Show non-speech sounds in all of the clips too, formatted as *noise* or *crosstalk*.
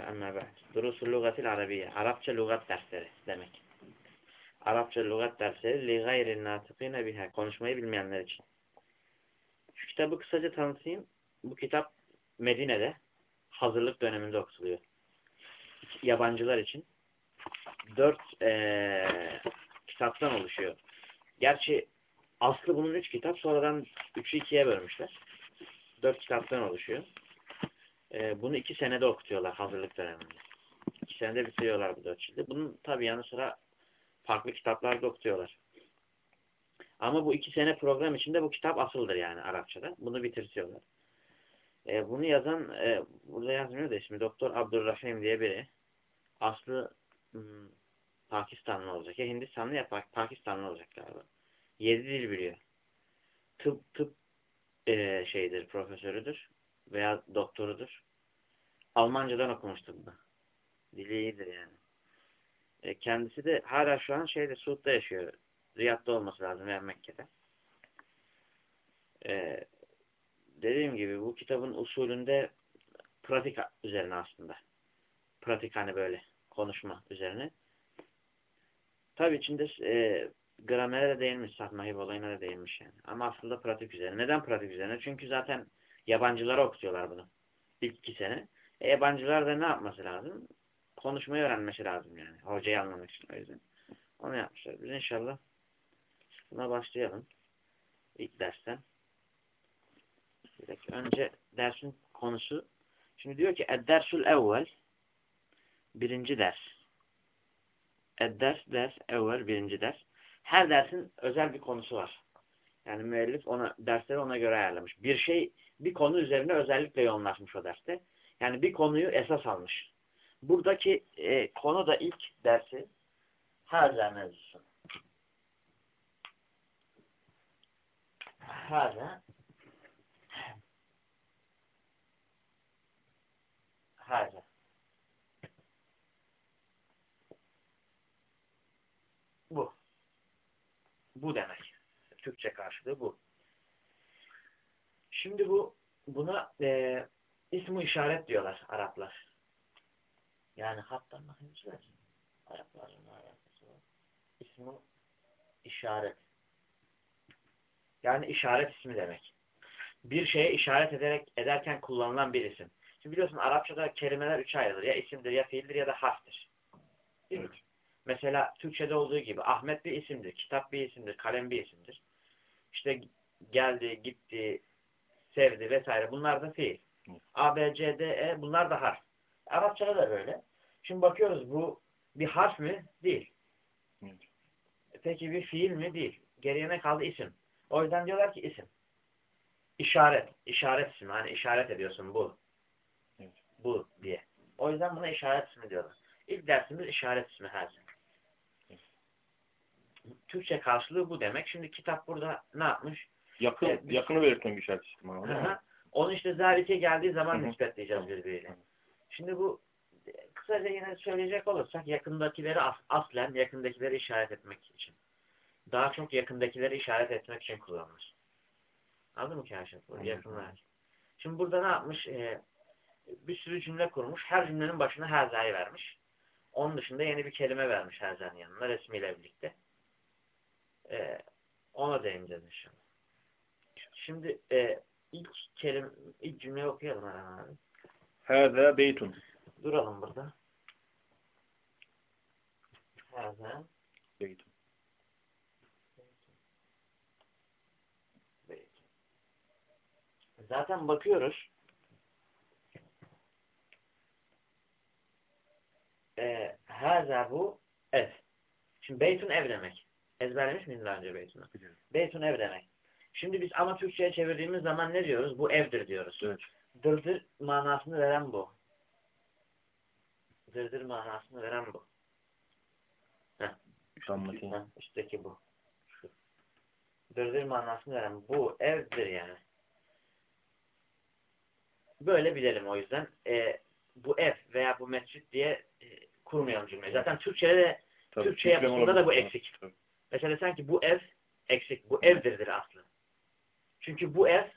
Amma ba'd. Durusul lugatil arabiyye. Arapça lügat dersleri demek. Arapça lügat dersleri li gayrin natıkine biha. Konuşmayı bilmeyenler için. Şu kitabı kısaca tanıtayım. Bu kitap Medine'de hazırlık döneminde okutuluyor. Yabancılar için. Dört ee, kitaptan oluşuyor. Gerçi aslı bunun üç kitap. Sonradan üçü ikiye bölmüşler. Dört kitaptan oluşuyor. Ee, bunu iki senede okutuyorlar hazırlık döneminde. İki senede bitiriyorlar bu dört cildi. Bunun tabi yanı sıra farklı kitaplarda okutuyorlar. Ama bu iki sene program içinde bu kitap asıldır yani Arapçada. Bunu bitirtiyorlar. Ee, bunu yazan, e, burada yazmıyor da ismi Doktor Abdurrahim diye biri. Aslı hmm, Pakistanlı olacak. Ya Hindistanlı ya Pakistanlı olacak galiba. Yedi dil biliyor. Tıp, tıp e, şeydir, profesörüdür veya doktorudur. Almancadan okumuştu bunu. Dili iyidir yani. E, kendisi de hala şu an şeyde Suud'da yaşıyor. Riyad'da olması lazım veya Mekke'de. E, dediğim gibi bu kitabın usulünde pratik üzerine aslında. Pratik hani böyle konuşma üzerine. Tabi içinde e, gramere de değinmiş, sahmahib olayına da değinmiş yani. Ama aslında pratik üzerine. Neden pratik üzerine? Çünkü zaten yabancılara okutuyorlar bunu. İlk iki sene. E, yabancılar da ne yapması lazım? Konuşmayı öğrenmesi lazım yani. Hocayı anlamak için o yüzden. Onu yapmışlar. Biz inşallah buna başlayalım. İlk dersten. Önce dersin konusu. Şimdi diyor ki Ed-dersul evvel birinci ders. Ed-ders, ders, evvel birinci ders. Her dersin özel bir konusu var. Yani müellif ona, dersleri ona göre ayarlamış. Bir şey, bir konu üzerine özellikle yoğunlaşmış o derste. Yani bir konuyu esas almış. Buradaki e, konu da ilk dersi Haza mevzusu. Haza Haza Bu. Bu demek. Türkçe karşılığı bu. Şimdi bu buna e, ismi işaret diyorlar Araplar. Yani hatta mahimciler. Arapların alakası var. İsmi işaret. Yani işaret ismi demek. Bir şeye işaret ederek ederken kullanılan bir isim. Şimdi biliyorsun Arapçada kelimeler üç ayrılır. Ya isimdir, ya fiildir ya da harftir. Mi? Mesela Türkçe'de olduğu gibi Ahmet bir isimdir, kitap bir isimdir, kalem bir isimdir. İşte geldi, gitti, sevdi vesaire bunlar da fiil. A, B, C, D, E bunlar da harf. Arapçada da böyle. Şimdi bakıyoruz bu bir harf mi? Değil. Peki bir fiil mi? Değil. Geriye ne kaldı? İsim. O yüzden diyorlar ki isim. İşaret. İşaret ismi. Hani işaret ediyorsun bu. Bu diye. O yüzden buna işaret ismi diyorlar. İlk dersimiz işaret ismi her. Türkçe karşılığı bu demek. Şimdi kitap burada ne yapmış? Yakın, ee, yakını belirten bir işaret ismi. Onu işte zalike geldiği zaman nispetleyeceğiz birbiriyle. Şimdi bu kısaca yine söyleyecek olursak yakındakileri as aslen yakındakileri işaret etmek için. Daha çok yakındakileri işaret etmek için kullanılır. Anladın mı Kaşif? Yakınlar. Şimdi burada ne yapmış? Ee, bir sürü cümle kurmuş. Her cümlenin başına herzayı vermiş. Onun dışında yeni bir kelime vermiş herzanın yanına resmiyle birlikte. Ee, ona değineceğiz inşallah. Şimdi e, ilk kelim, ilk cümleyi okuyalım Erhan abi. Hâzâ beytun. Duralım burada. Hâzâ beytun. Zaten bakıyoruz. E, Hâzâ bu ev. Şimdi beytun ev demek. Ezberlemiş miydin daha önce beytunu? Beytun ev demek. Şimdi biz ama Türkçe'ye çevirdiğimiz zaman ne diyoruz? Bu evdir diyoruz. Evet. Dırdır manasını veren bu. Dırdır manasını veren bu. Heh. Üstteki bu. Şu. Dırdır manasını veren bu evdir yani. Böyle bilelim o yüzden. E, bu ev veya bu mescit diye e, kurmayalım cümleyi. Zaten Türkçe'de de Tabii, Türkçe yapısında da bu eksik. Tabii. Mesela sanki bu ev eksik. Bu evdirdir aslı. Çünkü bu ev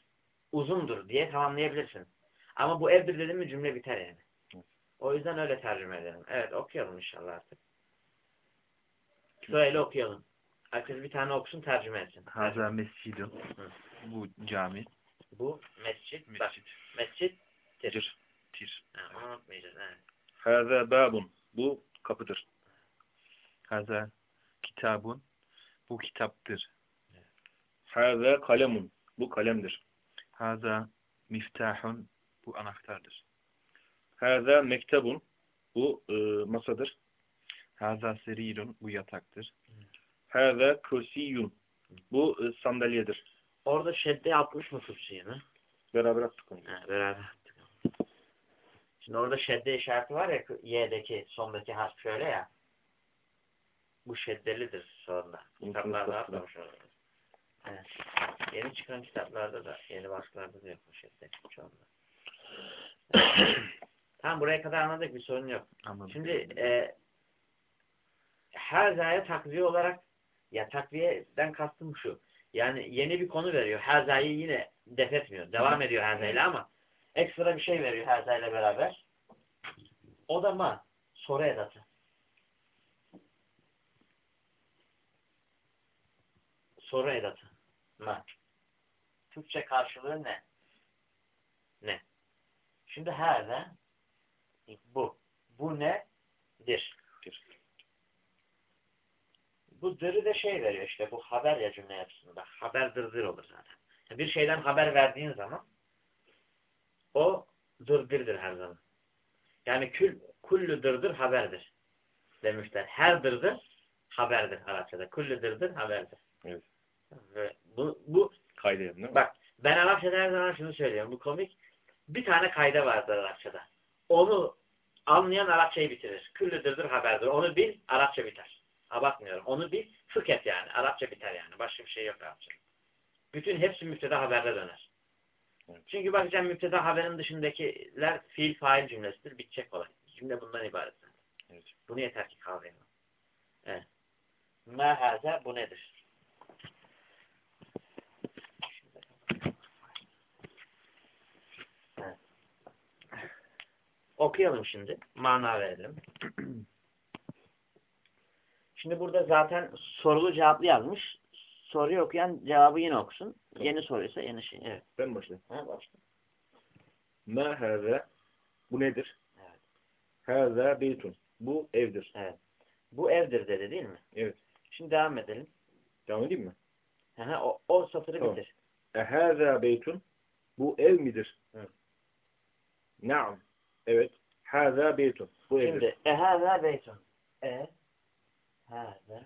uzundur diye tamamlayabilirsin. Ama bu evdir dedim mi cümle biter yani. O yüzden öyle tercüme edelim. Evet okuyalım inşallah artık. Sırayla okuyalım. Herkes bir tane okusun tercüme etsin. Haza Tercüme. mescidun. Bu cami. Bu mescit. Bak, Mescid. mescittir. Tir. Tir. Ha, onu unutmayacağız. Evet. Bâbun. Bu kapıdır. Haza kitabun. Bu kitaptır. Hâzâ kalemun. Bu kalemdir. Haza miftahun. Bu anahtardır. Hâzâ mektebun. Bu e, masadır. Haza serirun. Bu yataktır. Hâzâ kürsiyun. Bu e, sandalyedir. Orada şedde atmış mı mı? Beraber attık onu. Ha, beraber attık. Şimdi orada şedde işareti var ya Y'deki sondaki harf şöyle ya. Bu şeddelidir sonunda. Kitaplarda atmamış orada. Evet. Yeni çıkan kitaplarda da, yeni baskılarda da yok bu şedde çoğunda. tamam buraya kadar anladık bir sorun yok. Anladım. Şimdi e, her zaya takviye olarak ya takviyeden kastım şu. Yani yeni bir konu veriyor. Her zayı yine def etmiyor. Devam ediyor her zayla ama ekstra bir şey veriyor her zayla beraber. O da ma. Soru edatı. Soru edatı. Ma. Türkçe karşılığı ne? Ne? Şimdi her ne? Bu. Bu nedir? Bu dırı da şey veriyor işte bu haber ya cümle yapısında. Haber dırdır olur zaten. Bir şeyden haber verdiğin zaman o dırdırdır her zaman. Yani kül, kullu dırdır haberdir demişler. Her dırdır haberdir Arapçada. Kullu dırdır haberdir. Evet. Ve bu, bu Kaydedelim değil mi? Bak ben Arapçada her zaman şunu söylüyorum. Bu komik. Bir tane kayda vardır Arapçada. Onu anlayan Arapçayı bitirir. Küllüdürdür haberdir. Onu bil Arapça biter. Abartmıyorum. Onu bil fıkh et yani. Arapça biter yani. Başka bir şey yok Arapça. Bütün hepsi müpteda haberde döner. Evet. Çünkü bakacağım müpteda haberin dışındakiler fiil fail cümlesidir. Bitecek olay. Cümle bundan ibaret. Evet. Bunu yeter ki kavrayalım. Evet. Mehaze bu nedir? Evet. Okuyalım şimdi. Mana verelim. *clears throat* Şimdi burada zaten sorulu cevaplı yazmış. Soruyu okuyan cevabı yine okusun. Yeni soruysa yeni şey. Evet. Ben başlayayım. Ha, başla. Ma hâzâ. Bu nedir? Evet. Hâzâ beytun. Bu evdir. Evet. Bu evdir dedi değil mi? Evet. Şimdi devam edelim. Devam edeyim mi? Hı, o, o satırı Tamam. bitir. E hâzâ beytun. Bu ev midir? Evet. Naam. Evet. Hâzâ beytun. Bu evdir. Şimdi ehâzâ beytun. E hâzâ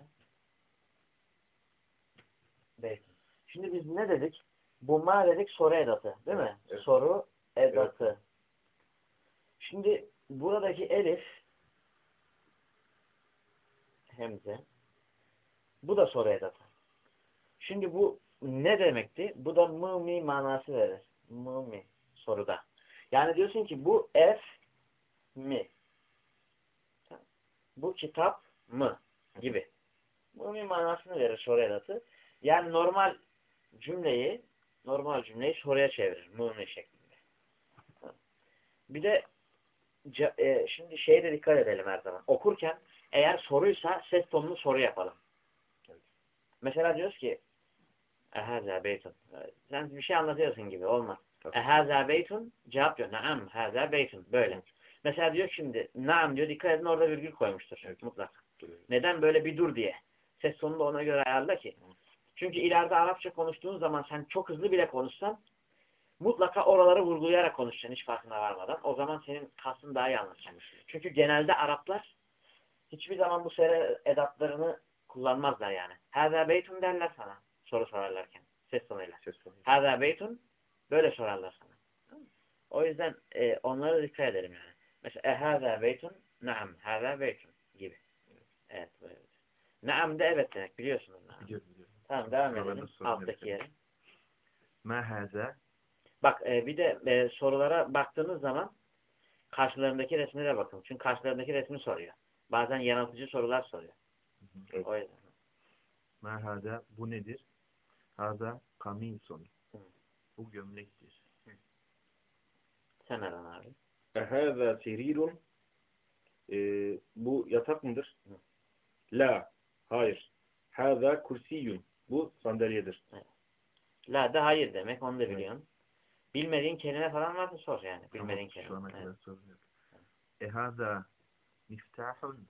beytun. Şimdi biz ne dedik? Bu ma dedik soru edatı. Değil mi? Evet. Soru edatı. Şimdi buradaki elif hemze bu da soru edatı. Şimdi bu ne demekti? Bu da mı mi manası verir. Mı mi soruda. Yani diyorsun ki bu F mi? Bu kitap mı? Gibi. Bu mi manasını verir soru edatı. Yani normal cümleyi normal cümleyi soruya çevirir. Mı mi şeklinde. Bir de e, şimdi şeye de dikkat edelim her zaman. Okurken eğer soruysa ses tonunu soru yapalım. Mesela diyoruz ki Ehâzâ beytun. Sen bir şey anlatıyorsun gibi olmaz. Tabii. Ehâzâ beytun cevap diyor. Naam hâzâ beytun. Böyle. Mesela diyor şimdi naam diyor dikkat edin orada virgül koymuştur. Evet. Mutlaka. Neden böyle bir dur diye. Ses tonunu da ona göre ayarla ki. Çünkü ileride Arapça konuştuğun zaman sen çok hızlı bile konuşsan mutlaka oraları vurgulayarak konuşacaksın hiç farkına varmadan. O zaman senin kastın daha iyi anlaşacak. Çünkü genelde Araplar hiçbir zaman bu sere edatlarını kullanmazlar yani. Hâzâ beytun derler sana soru sorarlarken. Ses tonuyla. Ses tonu. Hâzâ beytun böyle sorarlar sana. O yüzden e, onlara dikkat edelim yani. Mesela e hâzâ beytun naam hâzâ beytun gibi. Evet böyle. Naam de evet demek biliyorsunuz. Naam. Biliyorum biliyorum. Tamam devam edelim alttaki yere. Ma haza Bak e, bir de e, sorulara baktığınız zaman karşılarındaki resmine bakın. Çünkü karşılarındaki resmi soruyor. Bazen yanıltıcı sorular soruyor. Evet. O yüzden. ma haza bu nedir? Haza kamisun. Hı. Bu gömlektir. Sen Eren abi. E hâzâ serirun. e, bu yatak mıdır? Hı. La. Hayır. Hâzâ kursiyun. Bu sandalyedir. La da hayır demek. Onu da biliyorsun. Bilmediğin kelime falan varsa sor yani. Bilmediğin Tamam, Şu kelime. ana Evet. kadar. E miftahun.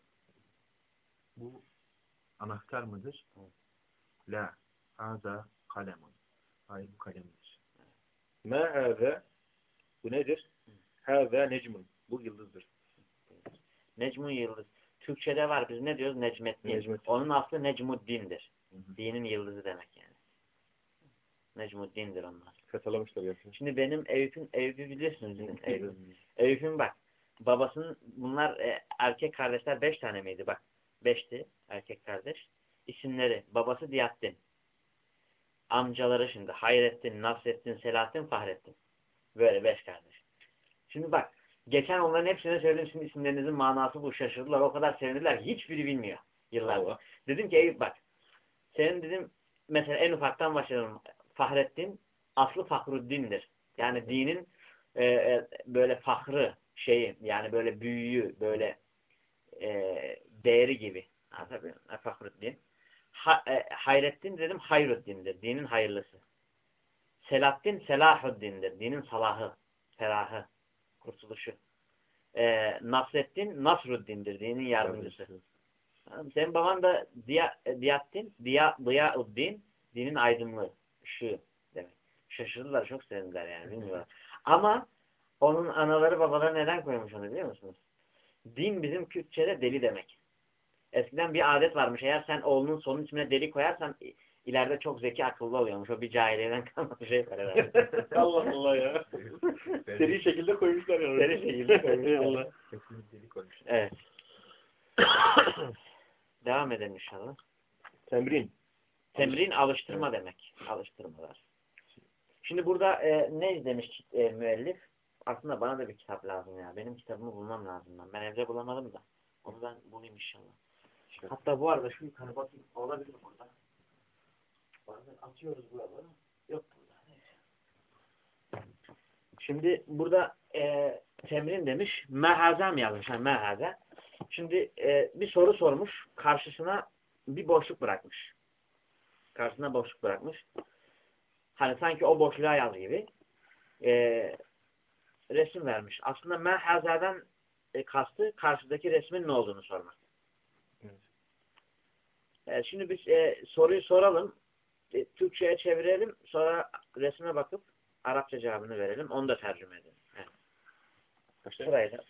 Bu anahtar mıdır? Hı. La. Hâzâ kalemun. Hayır bu kalemdir. Ma hâzâ bu nedir? Hâzâ necmun. Bu yıldızdır. Necmun yıldız. Türkçe'de var. Biz ne diyoruz? Necmettin. Necmettin. Onun aslı Necmuddin'dir. Hı hı. Dinin yıldızı demek yani. Necmuddin'dir onun aslı. Katalamışlar yani. Şimdi benim Eyüp'ün, Eyüp'ü biliyorsunuz? Eyüp. Eyüp'ün bak. Babasının bunlar e, erkek kardeşler beş tane miydi? Bak. Beşti erkek kardeş. İsimleri. Babası Diyattin. Amcaları şimdi Hayrettin, Nasrettin, Selahattin, Fahrettin. Böyle beş kardeş. Şimdi bak. Geçen onların hepsine söyledim. Şimdi isimlerinizin manası bu. Şaşırdılar. O kadar sevindiler. ki Hiçbiri bilmiyor. Yıllardır. Allah. Dedim ki Eyüp bak. Senin dedim mesela en ufaktan başlayalım. Fahrettin aslı Fahruddin'dir. Yani dinin e, e, böyle fahrı şeyi yani böyle büyüğü böyle e, değeri gibi. Anlatabiliyor muyum? Fahruddin. Ha, e, Hayrettin dedim Hayruddin'dir. Dinin hayırlısı. Selahattin Selahuddin'dir. Dinin salahı, ferahı, kurtuluşu. E, Nasrettin Nasruddin'dir. Dinin yardımcısı. Mı? Senin baban da Diya, e, Diyattin, Diya, Diyauddin, dinin aydınlığı, ışığı demek. Şaşırdılar, çok sevindiler yani, bilmiyorlar. Ama onun anaları babaları neden koymuş onu biliyor musunuz? Din bizim Kürtçe'de deli demek. Eskiden bir adet varmış, eğer sen oğlunun sonun ismine deli koyarsan ileride çok zeki akıllı oluyormuş. O bir cahiliyeden *laughs* kalma bir şey var herhalde. *laughs* Allah Allah ya. Seri şekilde koymuşlar yani. Seri şekilde koymuşlar. Delik olmuş. Evet. *coughs* Devam edelim inşallah. Temrin. Temrin alıştırma demek. Alıştırmalar. Şimdi burada e, ne demiş e, müellif? Aslında bana da bir kitap lazım ya. Benim kitabımı bulmam lazım ben. Ben evde bulamadım da. Onu ben bulayım inşallah. Hatta bu arada şu yukarı bakayım. Olabilir burada? Bazen atıyoruz buraları. Yok burada. Neyse. Şimdi burada e, temrin demiş. Mehaza mı yazmış? Ha, mehaza. Şimdi e, bir soru sormuş. Karşısına bir boşluk bırakmış. Karşısına boşluk bırakmış. Hani sanki o boşluğa yaz gibi. E, resim vermiş. Aslında mehazadan e, kastı karşıdaki resmin ne olduğunu sormak. Evet. E, şimdi biz e, soruyu soralım. E, Türkçe'ye çevirelim. Sonra resme bakıp Arapça cevabını verelim. Onu da tercüme edelim. Evet. Sırayla. *coughs*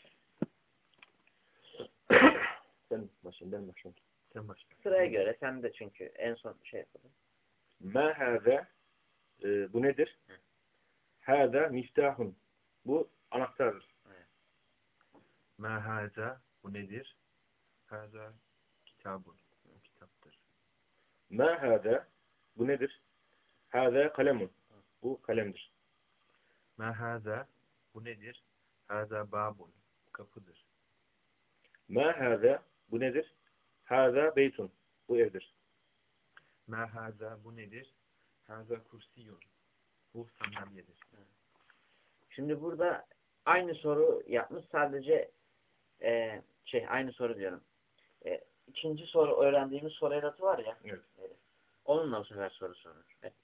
Sen başlayın ben başlayayım. Sen başla. Sıraya göre sen de çünkü en son şey yapalım. Ma hâzâ e, bu nedir? Hı. Hâzâ miftahun. Bu anahtardır. Ma haza bu nedir? Haza kitabun. Ma hâzâ bu nedir? Hâzâ kalemun. Bu kalemdir. Ma haza bu nedir? Haza babun. Kapıdır. Ma hâzâ bu nedir? Hâzâ beytun. Bu evdir. Ma haza bu nedir? Haza kursiyun. Bu sandalyedir. Şimdi burada aynı soru yapmış. Sadece e, şey aynı soru diyorum. E, ikinci soru öğrendiğimiz soru edatı var ya. Evet. Onunla bu sefer soru sorulur. Evet.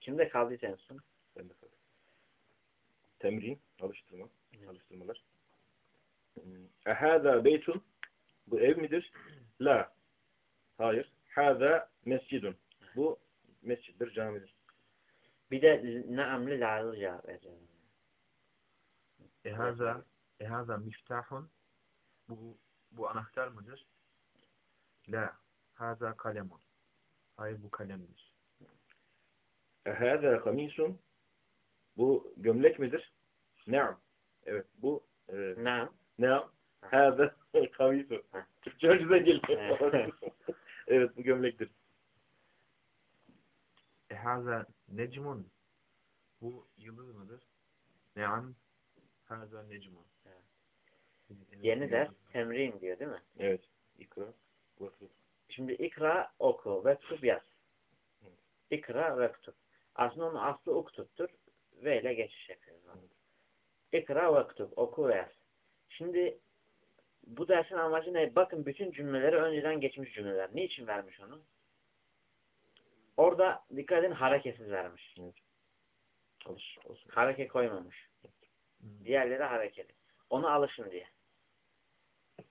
Kimde kaldıysa en son. Ben de kaldım. Temrin, alıştırma, Evet. alıştırmalar. Ehâzâ beytun. Bu ev midir? La. Hayır. Hâzâ mescidun. Bu mesciddir, camidir. Bir de naamli la'lı cevap vereceğim. E haza, e haza miftahun. Bu, bu anahtar mıdır? La. Haza kalemun. Hayır bu kalemdir. Ehâzâ kamisun. Bu gömlek midir? Ne'am. Evet, bu e, Naam. ne'am. Hâzâ kamisun. Ha. Türkçe hoşuna geliyor. Evet. *laughs* evet, bu gömlektir. E haza necmun. Bu yıldız mıdır? Ne'am. Haza necmun. Yeni ders temrin diyor değil mi? Evet. İkra. Şimdi ikra oku ve ktub yaz. İkra ve ktub. Aslında onun aslı uktuptur. Ve ile geçiş yapıyoruz. İkra ve ktub. Oku ve yaz. Şimdi bu dersin amacı ne? Bakın bütün cümleleri önceden geçmiş cümleler. Niçin vermiş onu? Orada dikkat edin hareketsiz vermiş. Alış, olsun. Hareke koymamış. Diğerleri harekeli. Ona alışın diye.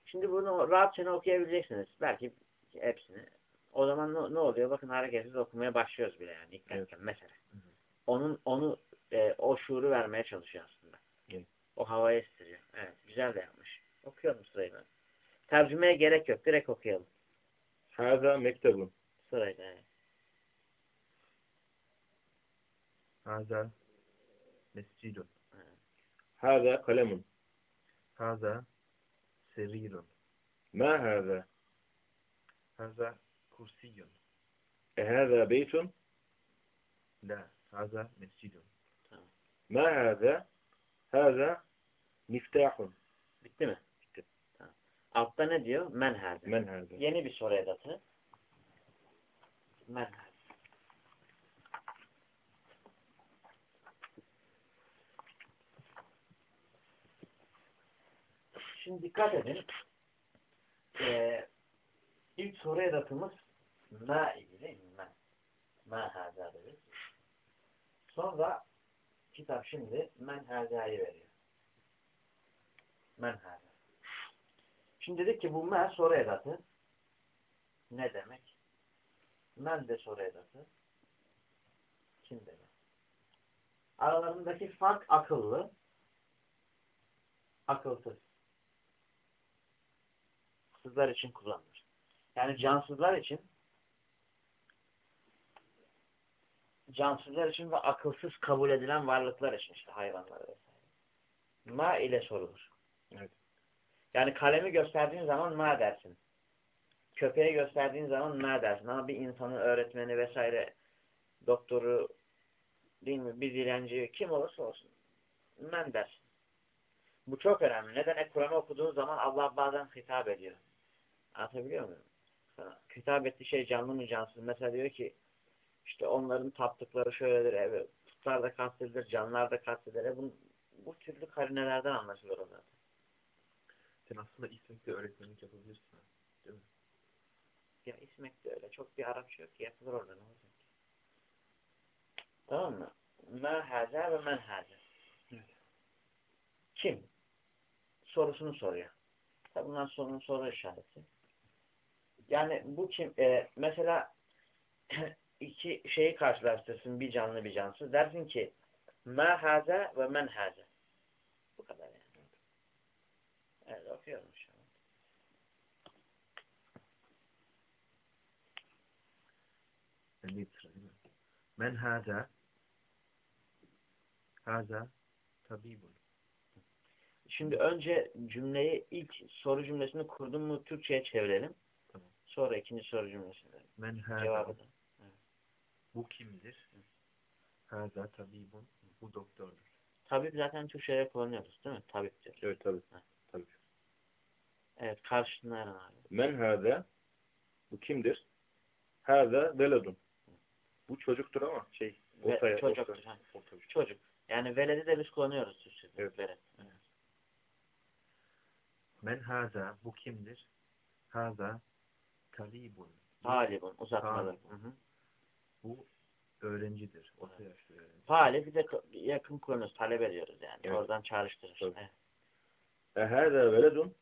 Şimdi bunu rahatça okuyabileceksiniz. Belki hepsini. O zaman ne, ne oluyor? Bakın hareketsiz okumaya başlıyoruz bile yani ilk evet. mesela. Hı hı. Onun onu e, o şuuru vermeye çalışıyor aslında. Evet. O havaya estiriyor. Evet, güzel de yapmış. Okuyalım sırayla. Tercümeye gerek yok. Direkt okuyalım. Hâzâ mektebun. Sırayla. Evet. Hâzâ mescidun. Hâzâ kalemun. Hâzâ serirun. Ma hâzâ? Hâzâ kursiyyun. E hâzâ beytun? La, hâzâ mescidun. Ma hâzâ? Hâzâ miftahun. Bitti mi? Bitti. Tamam. Altta ne diyor? Men hâzâ. Men hâzâ. Yeni bir soru edatı. Men hâzâ. Şimdi dikkat edin. Ee, ilk soru edatımız ma mi? Ma. Ma hâzâ dedi. Sonra kitap şimdi men hâzâ'yı veriyor. Men hâzâ. Şimdi dedik ki bu men soru edatı. Ne demek? Men de soru edatı. Kim demek? Aralarındaki fark akıllı. Akılsız. Sızlar için kullanılır. Yani cansızlar için cansızlar için ve akılsız kabul edilen varlıklar için işte hayvanlar vesaire. Ma ile sorulur. Evet. Yani kalemi gösterdiğin zaman ma dersin. Köpeği gösterdiğin zaman ma dersin. Ama bir insanın öğretmeni vesaire doktoru değil mi bir dilenci kim olursa olsun men dersin. Bu çok önemli. Neden? E, Kur'an'ı okuduğun zaman Allah bazen hitap ediyor. Anlatabiliyor muyum? Sana hitap ettiği şey canlı mı cansız? Mesela diyor ki işte onların taptıkları şöyledir. Evet, putlar da kastedilir, canlar da kastedilir. E, bu, bu türlü karinelerden anlaşılır o zaten. Sen aslında İsmek'te öğretmenlik yapabilirsin. Değil mi? Ya İsmek de öyle. Çok bir Arapça yok ki. Yapılır orada ne olacak? Tamam mı? Ma haza ve men haza. Kim? Sorusunu soruyor. Tabi bundan sonra soru işareti. Yani bu kim? E, mesela *clears throat* iki şeyi karşılaştırsın. Bir canlı bir cansız. Dersin ki ma haza ve men haza. Bu kadar yani. Evet okuyorum şu an. Men hâzâ hâzâ tabibun. Şimdi önce cümleyi ilk soru cümlesini kurdun mu Türkçe'ye çevirelim. Sonra ikinci soru cümlesini Men hâzâ cevabı da. bu kimdir? Hâzâ tabibun. Bu doktordur. Tabip zaten Türkçe'ye kullanıyoruz değil mi? Tabip diyor. Evet tabii. Ha. Tabii. Evet karşılığında Eren abi. Men hâzâ. Bu kimdir? Hâzâ veledun. Bu çocuktur ama şey Ve ortaya, çocuktur. orta- ha. orta bir şey. Çocuk. Yani veledi de biz kullanıyoruz Türkçe'de. Evet. Veled. Men hâzâ bu kimdir? Hâzâ talibun. Bu- Talibun. Uzatmalı. Hı hı. Bu öğrencidir. Orta yaşlı öğrenci. Talip bir de yakın kullanıyoruz. Talebe diyoruz yani. Evet. Oradan çağrıştırır. Evet. Ehâzâ veledun.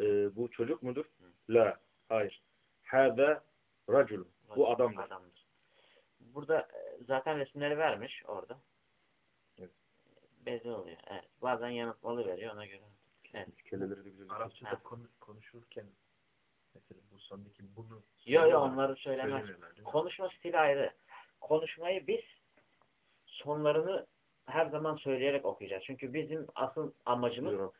Ee, bu çocuk mudur? La. Hayır. Hâzâ raculun. Bu adamdır. Adamdır. Burada e, zaten resimleri vermiş orada. Evet. Belli oluyor. Evet. Bazen yanıtmalı veriyor ona göre. Evet. Kelimeleri de güzel. Arapçada konu- konuşurken mesela bu sondaki bunu Yok yok onları söylemez. Konuşma stili ayrı. Konuşmayı biz sonlarını her zaman söyleyerek okuyacağız. Çünkü bizim asıl amacımız Buyurun.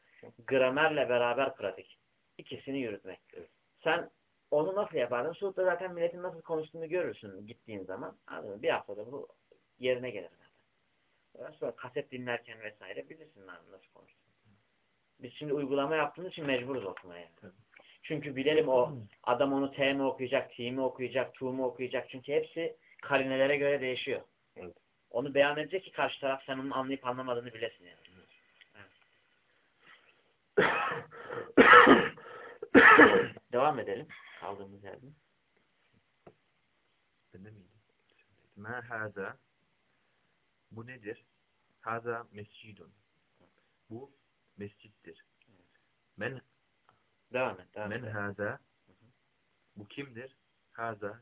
gramerle beraber pratik. İkisini yürütmek. Evet. Sen onu nasıl yapardın? Suud'da zaten milletin nasıl konuştuğunu görürsün gittiğin zaman. Anladın mı? Bir haftada bu yerine gelir zaten. Sonra kaset dinlerken vesaire bilirsin nasıl konuştuğunu. Biz şimdi uygulama yaptığımız için mecburuz okumaya. yani. Tabii. Çünkü bilelim o adam onu T mi okuyacak, T mi okuyacak, Tu mu okuyacak. Çünkü hepsi karinelere göre değişiyor. Evet. Onu beyan edecek ki karşı taraf sen onun anlayıp anlamadığını bilesin yani. Devam edelim. Kaldığımız yerden. Ben de miydim? Ma haza bu nedir? Haza mescidun. Bu mescittir. Men Devam et. Devam men et. haza bu kimdir? Haza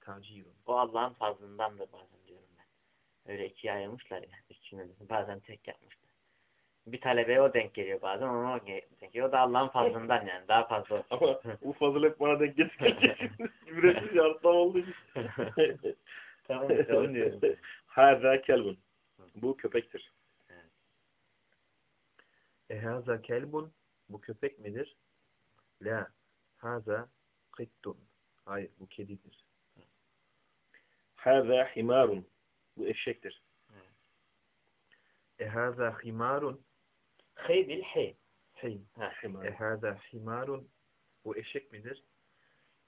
tacirun. O Allah'ın fazlındandır bazen diyorum ben. Öyle ikiye ayırmışlar ya. De. Bazen tek yapmışlar. Bir talebeye o denk geliyor bazen ona o denk geliyor. O da Allah'ın fazlından *laughs* yani. Daha fazla olsun. Ama bu fazıl hep bana denk Üretim yarıtlam olduğu için. tamam işte onu diyorum. Hâzâ kelbun. Bu köpektir. E haza kelbun bu köpek midir? La haza kittun. Hayır bu kedidir. Haza himarun. Bu eşektir. E haza himarun. Hey bil hey. Hey. E haza himarun. Bu eşek midir?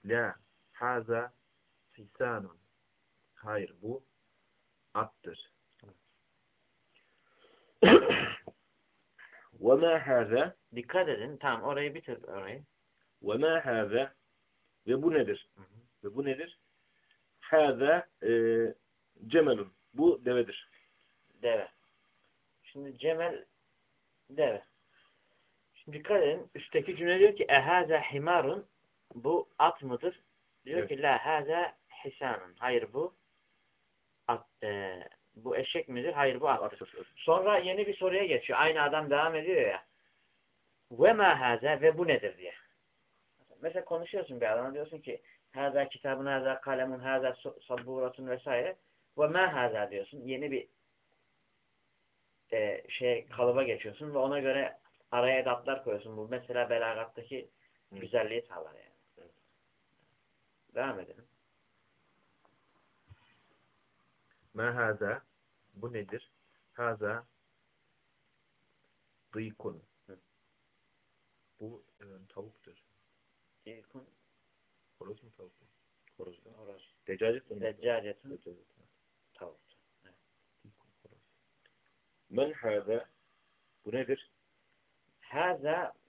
La haza hisanun. Hayır bu attır. *coughs* Ve ma haza? Dikkat edin. Tamam orayı bitir orayı. Ve ma hâze ve bu nedir? Ve bu nedir? Hâze e, cemelun. Bu devedir. Deve. Şimdi cemel deve. Şimdi dikkat edin. Üstteki cümle diyor ki ehâze himarun. Bu at mıdır? Diyor evet. ki la hâze hisanun. Hayır bu at, e, bu eşek midir? Hayır bu attır. Sonra yeni bir soruya geçiyor. Aynı adam devam ediyor ya. Ve ma haza ve bu nedir diye. Mesela konuşuyorsun bir adama diyorsun ki haza kitabın, haza kalemun, haza sabburatun vesaire. Ve ma haza diyorsun. Yeni bir e, şey kalıba geçiyorsun ve ona göre araya edatlar koyuyorsun. Bu mesela belagattaki Hı. güzelliği sağlar yani. Evet. Devam edelim. Ma haza bu nedir? Haza dıykun. Hı. Bu e, tavuktur. İlkun Horoz mu tavuk mu? Horoz. horoz. Decacet mi? Deccacetun Decacet. tavuktu. Dıykun horoz. Men hâzâ Bu nedir?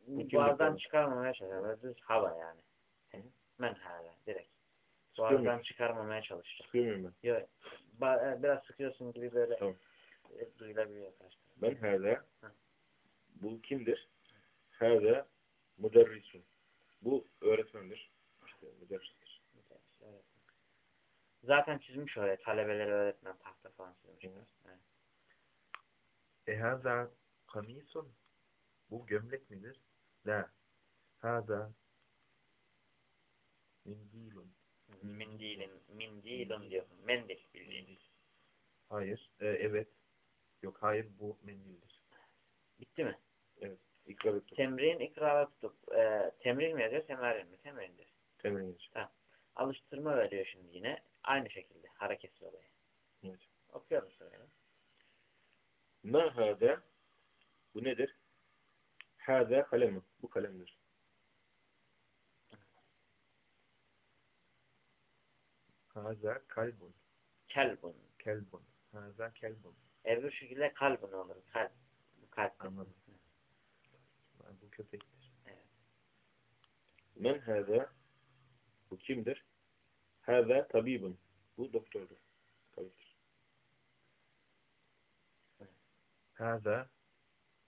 Buhardan bakalım. çıkarmamaya çalışacağım. Düz hava yani. Men haza direkt. Muyum? çıkarmamaya çalışacağım. Sıkıyor muyum ben? Yok. ba- Biraz sıkıyorsun gibi böyle Tamam. e, duyulabiliyor karşı hâzâ Hı. Bu kimdir? Hâzâ müderrisun. Bu öğretmendir. İşte müderristir. Evet. Zaten çizmiş oraya. Talebeleri öğretmen tahta falan çizmiş. Evet. E haza kamisun. Bu gömlek midir? La. Haza mindilun. Mindilin, mindilin diyor. Mendil bildiğin. Hayır. E, evet. Yok hayır bu mendildir. Bitti mi? İkrar ettim. Temrin, ikrar tutup. E, temrin mi yazıyor, temerin mi? Temrindir. Temin için. Alıştırma veriyor şimdi yine. Aynı şekilde. Hareketsiz olaya. Evet. Musun öyle? Ma hâzâ Bu nedir? Hâzâ kalemun. Bu kalemdir. Haza kalbun. Kelbun. Kelbun. Haza kelbun. Öbür şekilde kalbun olur. Kalp. Bu kalp. Anladım. Bu köpektir. Men hâzâ Bu kimdir? Hâzâ tabibun. Bu doktordur. Tabiptir. Haza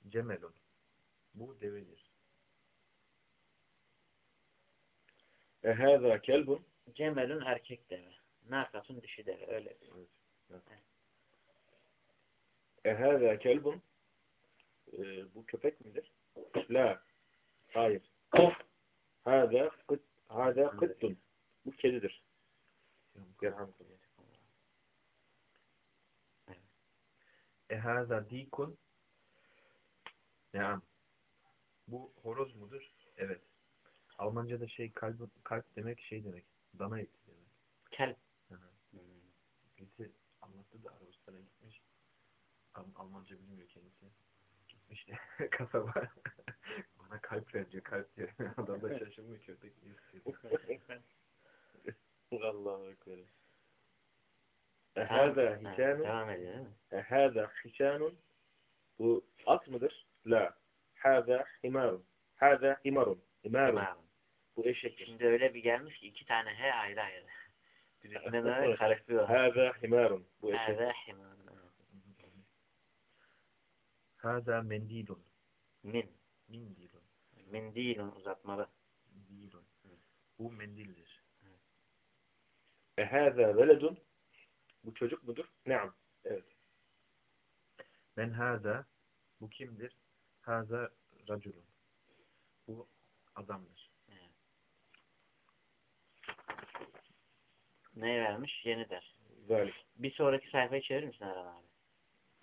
cemelun. Bu devedir. E hâzâ kelbun. Cemel'ün erkek deve. Nakatun dişi deve. Öyle. E hâzâ kelbun. E, bu köpek midir? La. Hayır. Hâzâ kıt. Hâzâ kıttun. Bu kedidir. Yerhamdülillah. E haza dikun. Neam. Bu horoz mudur? Evet. Almanca'da şey kalp, kalp demek şey demek. Dana eti demek. Kelp. Hmm. Birisi anlattı da Arabistan'a gitmiş. Al- Almanca bilmiyor kendisi. *laughs* Kasaba. Bana kalp ver diyor kalp diyor. *laughs* Adam da şaşırmıyor köpek. *laughs* Allahu Ekber. E hâzâ Ha, hisanun. Devam ediyor değil mi? E hâzâ hisanun. Bu at mıdır? La. Hâzâ himarun. Hâzâ himarun. Himarun. Bu eşek. Şimdi öyle bir gelmiş ki iki tane he ayrı ayrı. Birbirine böyle karıştırıyor. Hâzâ himarun. Bu eşek. Hâzâ himarun. Hâzâ mendilun. Min. Mindilun. Mendilun uzatmalı. Mendilun. Bu mendildir. E hâzâ veledun. Bu çocuk mudur? Neam. Evet. Men hâzâ. Bu kimdir? Hâzâ raculun. Bu adamdır. Ne vermiş? Yeni ders. Zalik. Bir sonraki sayfayı çevirir misin Erhan abi?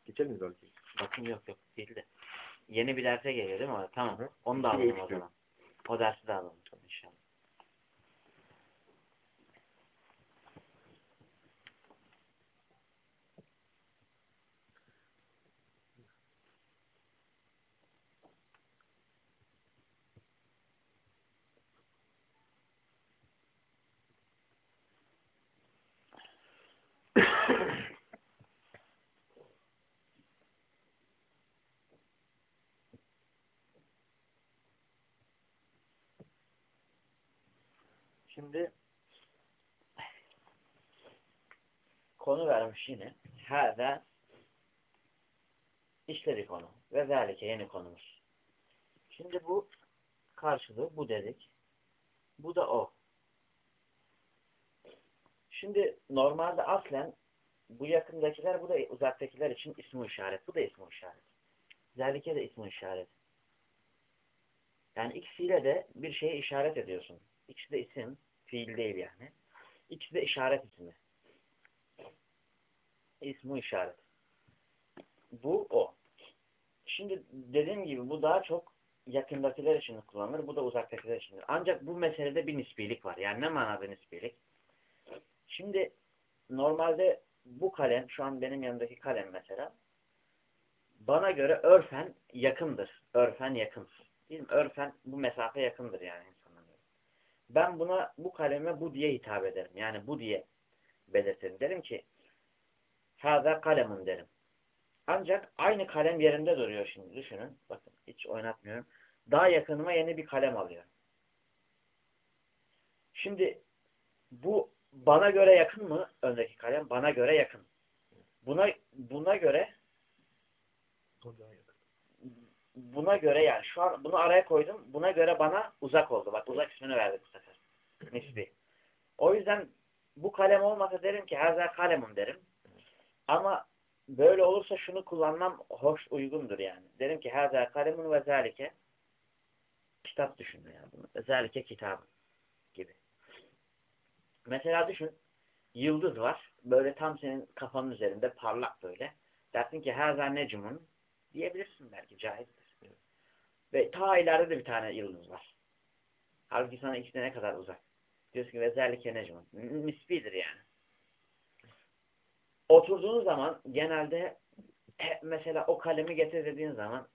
Geçelim mi zalik? Bakayım yok yok değil de. Yeni bir derse geliyor değil mi? Tamam. Hı. Onu da ve alalım o zaman. O dersi de alalım inşallah. Şimdi konu vermiş yine. Hâzâ işleri konu. Ve zâlike yeni konumuz. Şimdi bu karşılığı bu dedik. Bu da o. Şimdi normalde aslen bu yakındakiler bu da uzaktakiler için ismi işaret. Bu da ismi işaret. Zâlike de ismi işaret. Yani ikisiyle de bir şeye işaret ediyorsun. İkisi de isim, fiil değil yani. İkisi de işaret ismi. İsmi işaret. Bu o. Şimdi dediğim gibi bu daha çok yakındakiler için kullanılır. Bu da uzaktakiler için. Ancak bu meselede bir nisbilik var. Yani ne manada nisbilik? Şimdi normalde bu kalem, şu an benim yanımdaki kalem mesela, bana göre örfen yakındır. Örfen yakın. Değil? Örfen bu mesafe yakındır yani. Ben buna, bu kaleme bu diye hitap ederim. Yani bu diye belirtirim. Derim ki, Hâzâ kalemin derim. Ancak aynı kalem yerinde duruyor şimdi. Düşünün. Bakın hiç oynatmıyorum. Daha yakınıma yeni bir kalem alıyorum. Şimdi bu bana göre yakın mı öndeki kalem? Bana göre yakın. Buna buna göre. Buna göre yani şu an bunu araya koydum. Buna göre bana uzak oldu. Bak uzak ismini verdik bu sefer. Nisbi. O yüzden bu kalem olmasa derim ki her kalemim derim. Ama böyle olursa şunu kullanmam hoş uygundur yani. Derim ki her kalemun ve zalike kitap düşünün yani bunu. Zalike kitabı gibi. Mesela düşün yıldız var. Böyle tam senin kafanın üzerinde parlak böyle. Dersin ki her necmun diyebilirsin belki caizdir. Ve ta ileride de bir tane yıldız var. Halbuki sana ikisi ne kadar uzak. Diyorsun ki vezalike necmun. Nisbidir yani. Oturduğun zaman genelde mesela o kalemi getir dediğin zaman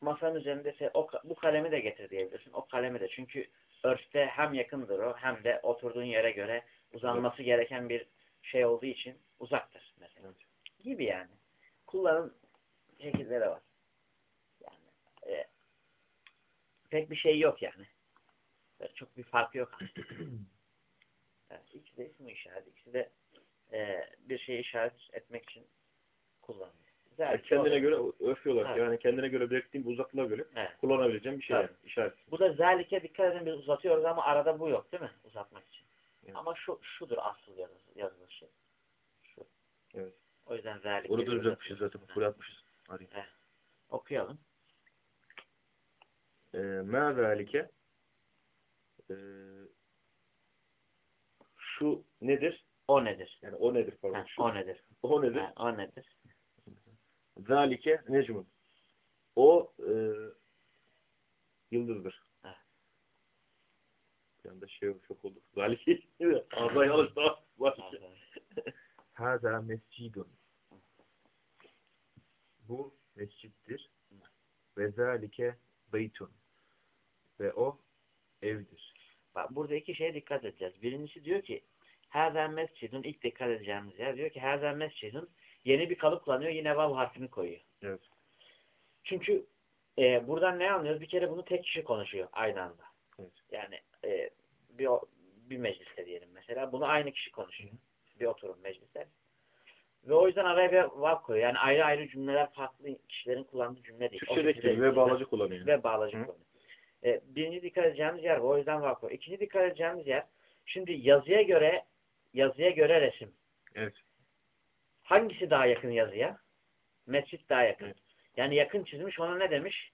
masanın üzerinde o, bu kalemi de getir diyebilirsin. O kalemi de. Çünkü örfte hem yakındır o hem de oturduğun yere göre uzanması gereken bir şey olduğu için uzaktır mesela. Gibi yani. Kullanım şekilleri var. Yani e, pek bir şey yok yani. Böyle çok bir fark yok. *clears throat* Evet, ikisi de ismi işaret. İkisi de e, bir şeyi işaret etmek için kullanılıyor. Yani kendine o- göre örf olarak Evet. yani kendine göre belirttiğin bir uzaklığa göre Evet. kullanabileceğim bir şey Evet. yani. İşaret. Bu da zalike dikkat edin biz uzatıyoruz ama arada bu yok değil mi? Uzatmak için. Evet. Ama şu şudur asıl yazılış, yazılış şey. Şu. Evet. O yüzden zalike. Orada uzatıyoruz. zaten. Buraya atmışız. Arayayım. Okuyalım. Ee, Ma zalike ee, şu nedir? O nedir? Yani o nedir pardon. Ha, Şu, o nedir? o nedir? Ha, o nedir? Zalike necmun. O e, yıldızdır. Evet. Bir anda şey çok oldu. Zalike. Ağzına. Zalike. *laughs* Hâzâ mescidun. Bu mescittir. Ve zâlike beytun. Ve o evdir. Bak burada iki şeye dikkat edeceğiz. Birincisi diyor ki Hazen mescidun ilk dikkat edeceğimiz yer diyor ki Hazen mescidun yeni bir kalıp kullanıyor yine vav harfini koyuyor. Evet. Çünkü e, buradan ne anlıyoruz? Bir kere bunu tek kişi konuşuyor aynı anda. Evet. Yani e, bir, bir mecliste diyelim mesela. Bunu aynı kişi konuşuyor. Bir oturum mecliste. Ve o yüzden araya bir vav koyuyor. Yani ayrı ayrı cümleler farklı kişilerin kullandığı cümle değil. Türkçedeki şekilde- ve bağlacı kullanıyor. ve bağlacı Hı. kullanıyor. E, birinci dikkat edeceğimiz yer bu. O yüzden koyuyor. İkinci dikkat edeceğimiz yer şimdi yazıya göre yazıya göre resim. Evet. Hangisi daha yakın yazıya? Mescit daha yakın. Evet. Yani yakın çizmiş ona ne demiş?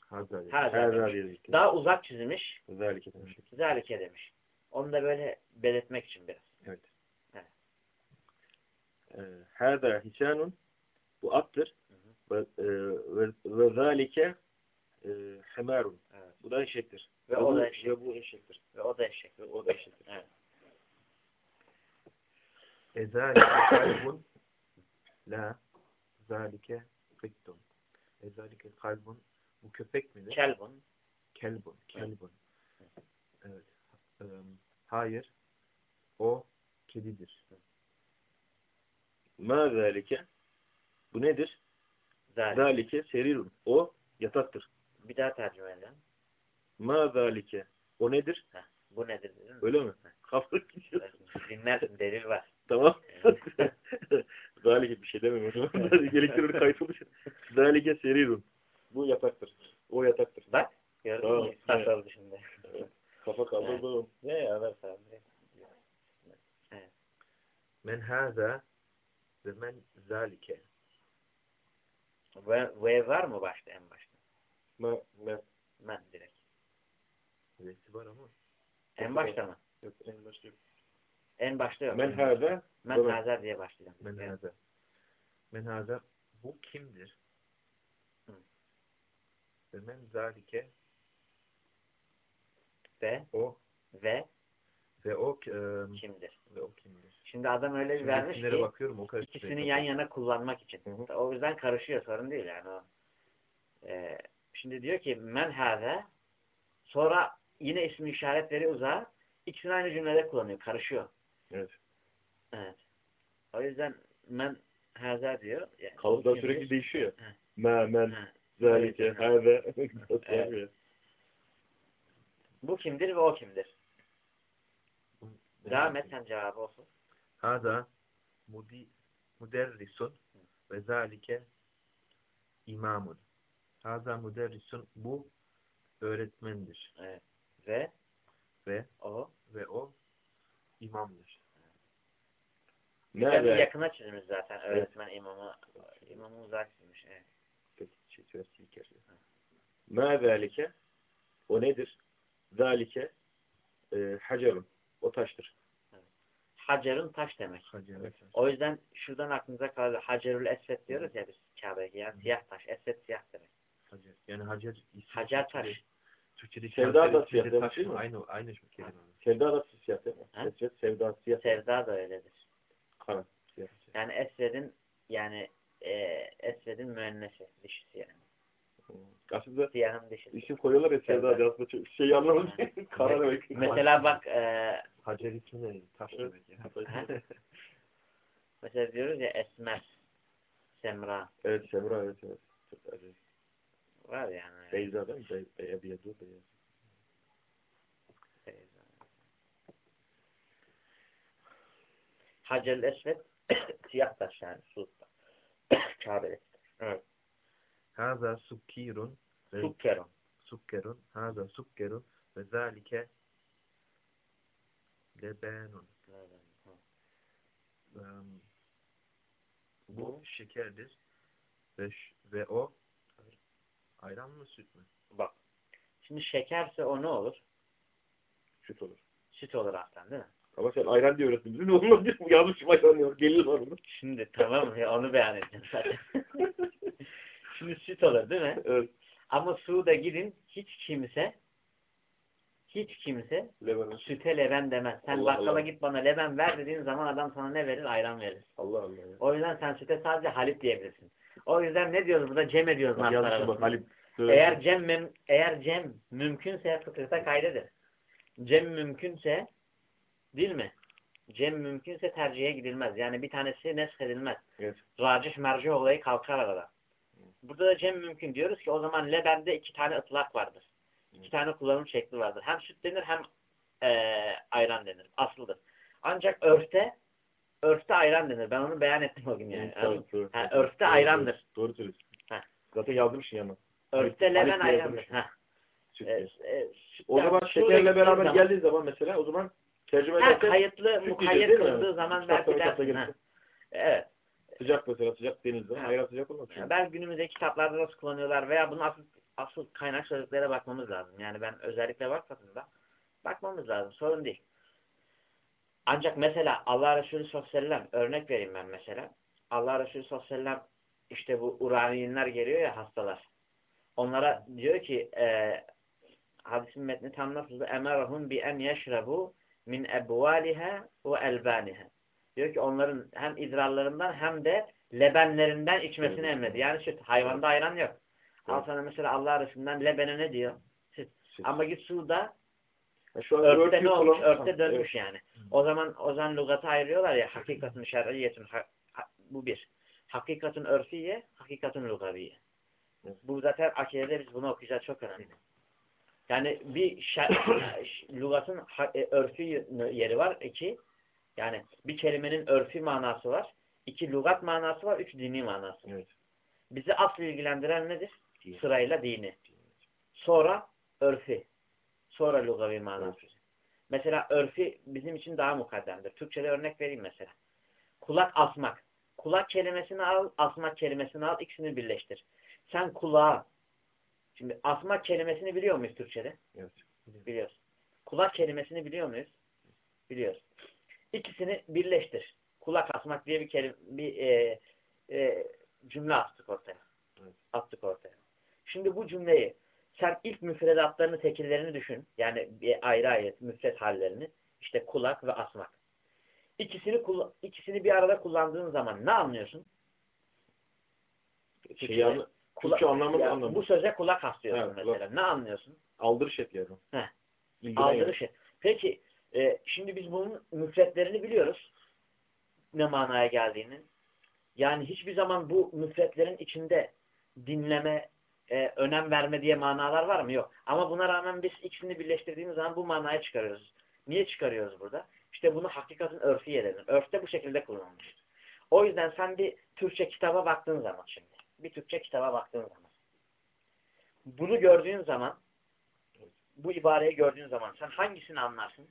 Hazır. Haza Her demiş. diyedik. Daha uzak çizmiş. Zalike demiş. Zalike demiş. Onu da böyle belirtmek için biraz. Evet. Ee, Hâzâ hisanun bu attır. E, ve zâlike e, hemârun. Evet. Bu da eşektir. Ve Ve o bu, da eşek. ve bu eşektir. Ve o da eşek. Ve o da eşektir. Evet. Ezalike kalbun la zalike kıttun. Ezalike kalbun bu köpek midir? Kelbun. Kelbun. Kelbun. Evet. Em, hayır. O kedidir. Ma zâlike bu nedir? Zâlike serirun. O yataktır. Bir daha tercüme edelim. Ma zâlike o nedir? Bu nedir dedim. Öyle mi? Kafa gidiyor. Dinlersin delil var. Tamam. Zalike *laughs* bir şey demiyorum. Elektronik kayıt olmuş. Zalike serirun. Bu yataktır. O yataktır. Bak. Gördün Tamam, mü? evet. Oldu şimdi? Kafa kaldırdım. Ne ya ver sen. Men haza ve men zalike. Ve, ve var mı başta en başta? Ma, ma, Men direkt. Vesi var ama. En başta mı? yok, en başta yok. En başta yok. Men hâzâ Men hazer diye başlayacağım. Men haza. Men haza bu kimdir? Hı. Ve men zalike Ve, o ve ve o em, kimdir? ve o kimdir? Şimdi adam öyle bir Şimdi vermiş ki bakıyorum o ikisini yan yana kullanmak için. Hı hı. O yüzden karışıyor sorun değil yani o. Ee, şimdi diyor ki men hâze sonra yine ismi işaretleri uzağa ikisini aynı cümlede kullanıyor. Karışıyor. Evet. Evet. O yüzden men hâze diyor. Yani, Kalıplar sürekli değişiyor ya. Hı. Ma, men, Evet. hâzâ. *laughs* Evet. Bu kimdir ve o kimdir? Devam et sen cevabı olsun. Haza mudi, muderrisun ve zalike imamun. Haza muderrisun bu öğretmendir Evet. Ve ve o ve o imamdır. Biraz yakına çizmiş zaten öğretmen imamı. İmamı uzak çizmiş. Evet. Peki, silker. Ma zalike o nedir? Zalike e, hacerun. O taştır. Hacerun taş demek. Hacer. O yüzden şuradan aklınıza kalır. Hacerül esvet diyoruz ya biz Kabe'ye. Yani siyah taş. Esvet siyah demek. Hacer. Yani Hacer ismi Hacer taş. Türkçe'de- Türkçedeki Sevda Hacer da siyah taş değil mi? Aynı aynı şu kelime. Sevda da siyah değil mi? Ha? Esvet, sevda siyah. Sevda da öyledir. Kara. Siyah. Yani esvedin yani e, esvedin müennesi. Dişisi yani. Aslında Siyahın dişisi. isim koyuyorlar ya sevda Sevda. diye aslında çok şey anlamadım. *laughs* Kara demek. Mesela bak e, Hacer ismi ne? Taş demek ya. Mesela diyoruz ya esmer. Semra. Evet Semra evet evet. Çok acayip. Var yani. Beyza değil mi? Bey, beyaz, beyaz. Hacer esvet *coughs* siyah taş yani. Su. *coughs* Kabe'de. Evet. Haza sukkirun Sukkerun. sukkerun. Haza sukkerun ve zalike lebenun. Em, bu şekerdir ve ve o ayran mı süt mü? Bak. Şimdi şekerse o ne olur? Süt olur. Süt olur aslen değil mi? Ama sen ayran diye öğrettin. bizi. Ne olmaz diyor. Yanlış ayran diyor. Gelin var burada. Şimdi tamam ya onu beyan edeceğim zaten. *laughs* Şimdi süt olur değil mi? Evet. Ama suda gidin hiç kimse hiç kimse Lebanon. süte leben demez. Sen Allah bakkala Allah. git bana leben ver dediğin zaman adam sana ne verir? Ayran verir. Allah Allah ya. O yüzden sen süte sadece halip diyebilirsin. O yüzden ne diyoruz burada? Cem ediyoruz Yanlış bak Halim. Eğer cem eğer cem mümkünse fıkıhta kaydedir. Cem mümkünse değil mi? Cem mümkünse tercihe gidilmez. Yani bir tanesi nesk edilmez. Evet. Racih merci olayı kalkar arada. Burada da cem mümkün diyoruz ki o zaman lebende iki tane ıtlak vardır. İki tane kullanım şekli vardır. Hem süt denir hem eee, ayran denir. Aslıdır. Ancak örfte örfte ayran denir. Ben onu beyan ettim o gün yani. Evet, doğru, doğru. Ha, örfte doğru, ayrandır. Doğru söylüyorsun. Zaten yazmışsın yanına. Yazmış. Ha. Süt E, e, O zaman şekerle beraber zaman- geldiği zaman mesela o zaman tercüme ederken kayıtlı, mukayyet kıldığı zaman belki. Ha. Evet. Sıcak mesela sıcak denizde Ha. ayran sıcak olmaz. Yani ben günümüzde kitaplarda nasıl kullanıyorlar veya bunun asıl, asıl kaynak sözlüklere bakmamız lazım. Yani ben özellikle bakmadım da bakmamız lazım. Sorun değil. Ancak mesela Allah Resulü sallallahu aleyhi ve sellem örnek vereyim ben mesela. Allah Resulü sallallahu aleyhi ve sellem işte bu Uraniyinler geliyor ya hastalar. Onlara diyor ki e, hadisin metni tam nasıl? Emerahum bi en yeşrebu min ebvaliha ve elbaniha. Diyor ki onların hem idrarlarından hem de lebenlerinden içmesini Evet. emredi. Yani süt. Hayvanda ayran yok. Al sana mesela Allah Resulü'nden lebene ne diyor? Süt. Süt. Ama git suda şu an örtte ne olmuş? Örtte dönmüş yani. O zaman o zaman lügatı ayırıyorlar ya hakikatın şer'iyetun ha- ha- bu bir. Hakikatın örfiye, hakikatın lugaviye. Evet. Bu zaten akidede biz bunu okuyacağız çok önemli. Yani bir *coughs* lügatın e, örfi yeri var. iki yani bir kelimenin örfi manası var. iki lügat manası var. Üç dini manası. Evet. Bizi asıl ilgilendiren nedir? Din. Sırayla dini. Sonra örfi. Sonra lugavi manası. Mesela örfi bizim için daha mukaddemdir. Türkçe'de örnek vereyim mesela. Kulak asmak. Kulak kelimesini al, asmak kelimesini al, ikisini birleştir. Sen kulağa, şimdi asmak kelimesini biliyor muyuz Türkçe'de? Evet. Biliyoruz. Kulak kelimesini biliyor muyuz? Biliyoruz. İkisini birleştir. Kulak asmak diye bir kelime, bir e, e, cümle attık ortaya. Evet. Attık ortaya. Şimdi bu cümleyi sen ilk müfredatlarını, tekillerini düşün. Yani bir ayrı ayrı müfret hallerini. İşte kulak ve asmak. İkisini, ikisini bir arada kullandığın zaman ne anlıyorsun? Şeyi anla- Kula- Türkçe anlamı Ya, anlamı. Bu söze kulak aslıyorsun Evet, mesela. kulak. Ne anlıyorsun? Aldırış et yani. Heh. Aldırış et. Peki e, şimdi biz bunun müfretlerini biliyoruz. Ne manaya geldiğini. Yani hiçbir zaman bu müfretlerin içinde dinleme, e, önem verme diye manalar var mı? Yok. Ama buna rağmen biz ikisini birleştirdiğimiz zaman bu manayı çıkarıyoruz. Niye çıkarıyoruz burada? İşte bunu hakikatin örfü denir. Örfte bu şekilde kullanılmış. O yüzden sen bir Türkçe kitaba baktığın zaman şimdi. Bir Türkçe kitaba baktığın zaman. Bunu gördüğün zaman bu ibareyi gördüğün zaman sen hangisini anlarsın?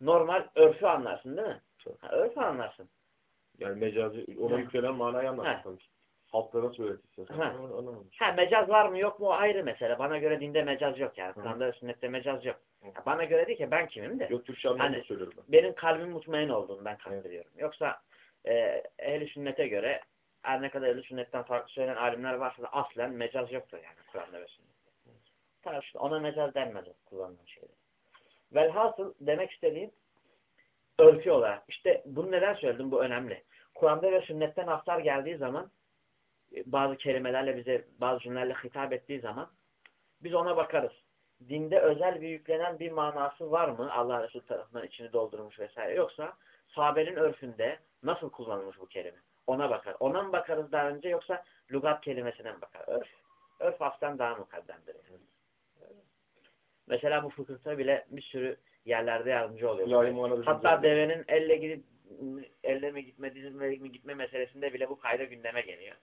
Normal örfü anlarsın değil mi? Ha, örfü anlarsın. Yani mecazi ona yüklenen manayı Ha. anlatmak tabii ki. Halkta nasıl öğretirse. Ha. Ha mecaz var mı yok mu o ayrı mesele. Bana göre dinde mecaz yok yani. Kur'an'da sünnette mecaz yok. Ha, Bana göre değil ki ben kimim de. Yok Türkçe anlamda Hani- söylüyorum ben. Benim kalbim mutmain olduğunu ben kastediyorum. Yoksa e, ehl sünnete göre her ne kadar ehl sünnetten farklı söyleyen alimler varsa da aslen mecaz yoktur yani Kur'an'da ve sünnette. Tamam işte ona mecaz denmez kullanılan şeyler. Velhasıl demek istediğim örfü olarak. İşte bunu neden söyledim bu önemli. Kur'an'da ve sünnetten aslar geldiği zaman e, bazı kelimelerle bize bazı cümlelerle hitap ettiği zaman biz ona bakarız. Dinde özel bir yüklenen bir manası var mı? Allah Resulü tarafından içini doldurmuş vesaire. Yoksa sahabenin örfünde nasıl kullanılmış bu kelime? Ona bakar. Ona mı bakarız daha önce yoksa lügat kelimesine mi bakar? Örf. Örf aslen daha mukaddemdir. Yani. Mesela bu fıkıhta bile bir sürü yerlerde yardımcı oluyor. Hatta devenin elle gidip elle mi gitme, dizilme mi gitme meselesinde bile bu kayda gündeme geliyor.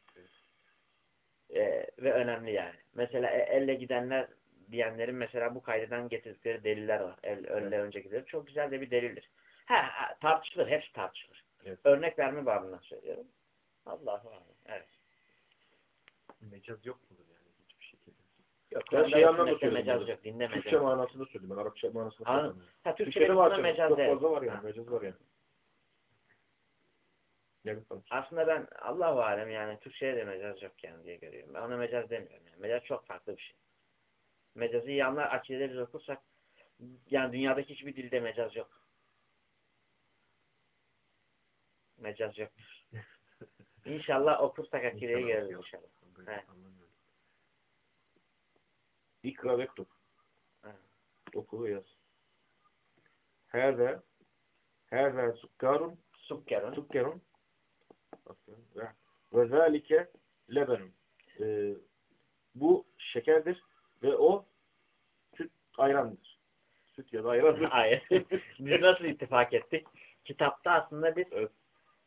Ee, ve önemli yani. Mesela e, elle gidenler diyenlerin mesela bu kaydeden getirdikleri deliller var. El, elle önce gidilir. Çok güzel de bir delildir. Ha, tartışılır. Hepsi tartışılır. Evet. Örnek verme babından söylüyorum. Allah'u alem. Evet. Mecaz yok mudur yani hiçbir şekilde? Yok, Ben şey anlamda söyledim mecaz yok. Dinde mecaz Türkçe manasını söyledim. Ben Arapça manasını söyledim. Ha, Türkçe'de Türkçe'de var canım. mecaz Çok fazla var Ha. yani. Mecaz var yani. Aslında ben Allahu alem yani Türkçe'ye de mecaz yok yani diye görüyorum. Ben ona mecaz demiyorum yani. Mecaz çok farklı bir şey. Mecazı iyi anlar akideleri biz okursak yani dünyadaki hiçbir dilde mecaz yok. Mecaz yok. *laughs* İnşallah okursak görürüz yok. inşallah. Anlamıyorum. İkra ve kutub. Evet. Oku ve yaz. Hâzâ Hâzâ sukkarun Sukkerun. sukkerun ve zâlike lebenun. Ee, bu şekerdir ve o süt ayrandır. Süt ya da ayrandır. Hayır. *laughs* biz nasıl ittifak ettik? Kitapta aslında biz Evet.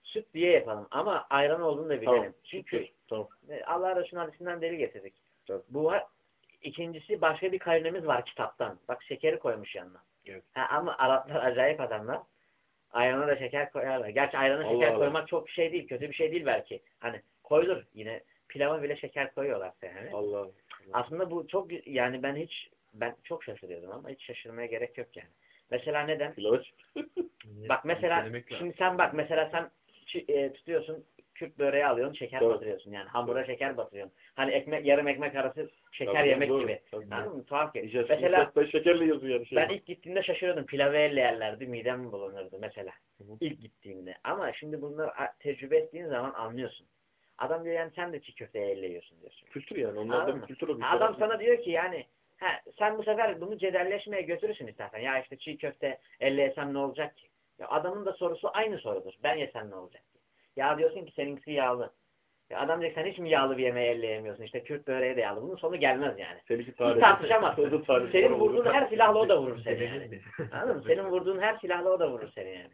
Süt diye yapalım ama ayran olduğunu da bilelim. Tamam. Çünkü Tamam. e, Allah Resulü'nün hadisinden deli getirdik. Evet. Bu var. İkincisi başka bir karinemiz var kitaptan. Bak şekeri koymuş yanına. Evet. Ha, ama Araplar acayip adamlar. Ayrana da şeker koyarlar. Gerçi ayrana Allah şeker Allah. koymak çok bir şey değil. Kötü bir şey değil belki. Hani koyulur yine. Pilava bile şeker koyuyorlarsa yani. Allah. Aslında bu çok yani ben hiç ben çok şaşırıyordum ama hiç şaşırmaya gerek yok yani. Mesela neden? Pilav. Bak *laughs* mesela şimdi sen bak mesela sen e, tutuyorsun Kürt böreği alıyorsun şeker Doğru. batırıyorsun yani hamura şeker batırıyorsun. Hani ekmek yarım ekmek arası şeker Tabii, yemek doğru. gibi. Tabii. Anladın mı? Tuhaf ki. Yiyeceğiz. Mesela ben şekerli yazıyor yani. Şey. ben ilk gittiğimde şaşırıyordum. Pilavı elle yerlerdi. Midem bulanırdı mesela. Hı hı. İlk gittiğimde. Ama şimdi bunları tecrübe ettiğin zaman anlıyorsun. Adam diyor yani sen de çiğ köfteyi elle yiyorsun diyorsun. Kültür yani. Anladın Onlardan mı? bir kültür bir Ha, Adam sana diyor ki yani ha, sen bu sefer bunu cedelleşmeye götürürsün istersen. Ya işte çiğ köfte elle yesem ne olacak ki? Ya adamın da sorusu aynı sorudur. Ben yesem ne olacak? Ya diyorsun ki seninkisi yağlı. Ya adam diyecek sen hiç mi yağlı bir yemeği elle yemiyorsun? İşte Kürt böreği de yağlı. Bunun sonu gelmez yani. Hiç tartışamazsın. Senin vurduğun her silahla o da vurur seni yani. Anladın mı? Senin vurduğun her silahla o da vurur seni yani.